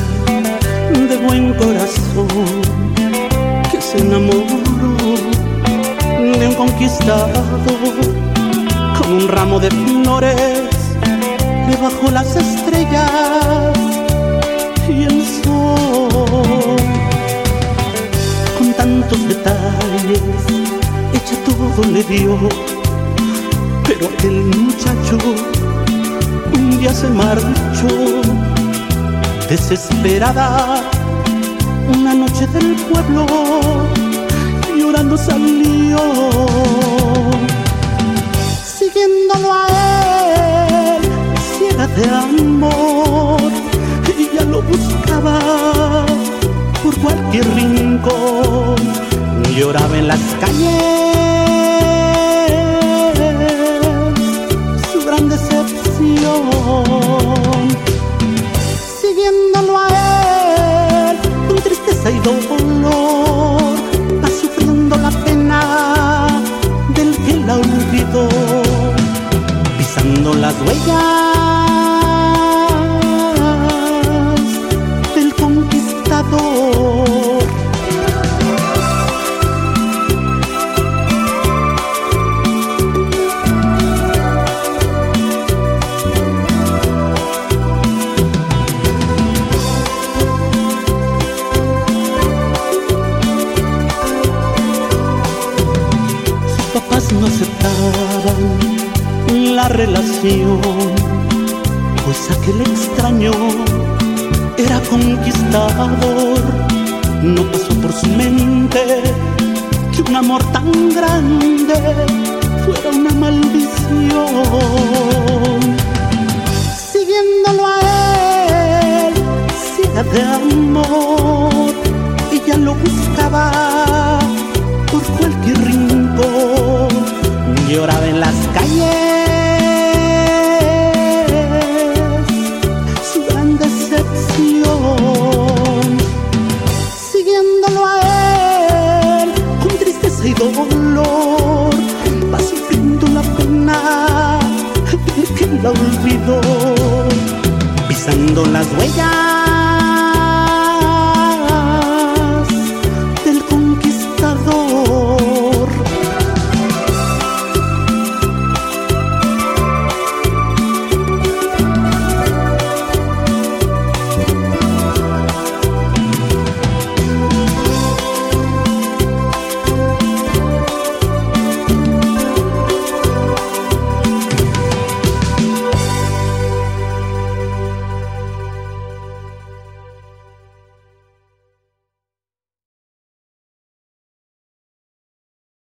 de buen corazón que se enamoró de un conquistador con un ramo de flores debajo las estrellas y el sol. Con tantos detalles ella todo le dio pero aquel muchacho un día se marchó desesperada. Una noche del pueblo llorando salió. Siguiéndolo a él ciega de amor ella lo buscaba por cualquier rincón. Lloraba en las calles Siguiéndolo dolor, va sufriendo la pena del que la olvidó, pisando las huellas no aceptaban la relación, pues aquel extraño era conquistador. No pasó por su mente que un amor tan grande fuera una maldición. Lloraba en las calles. Su gran decepción, siguiéndolo a él con tristeza y dolor, va sufriendo la pena de la olvidó, pisando las huellas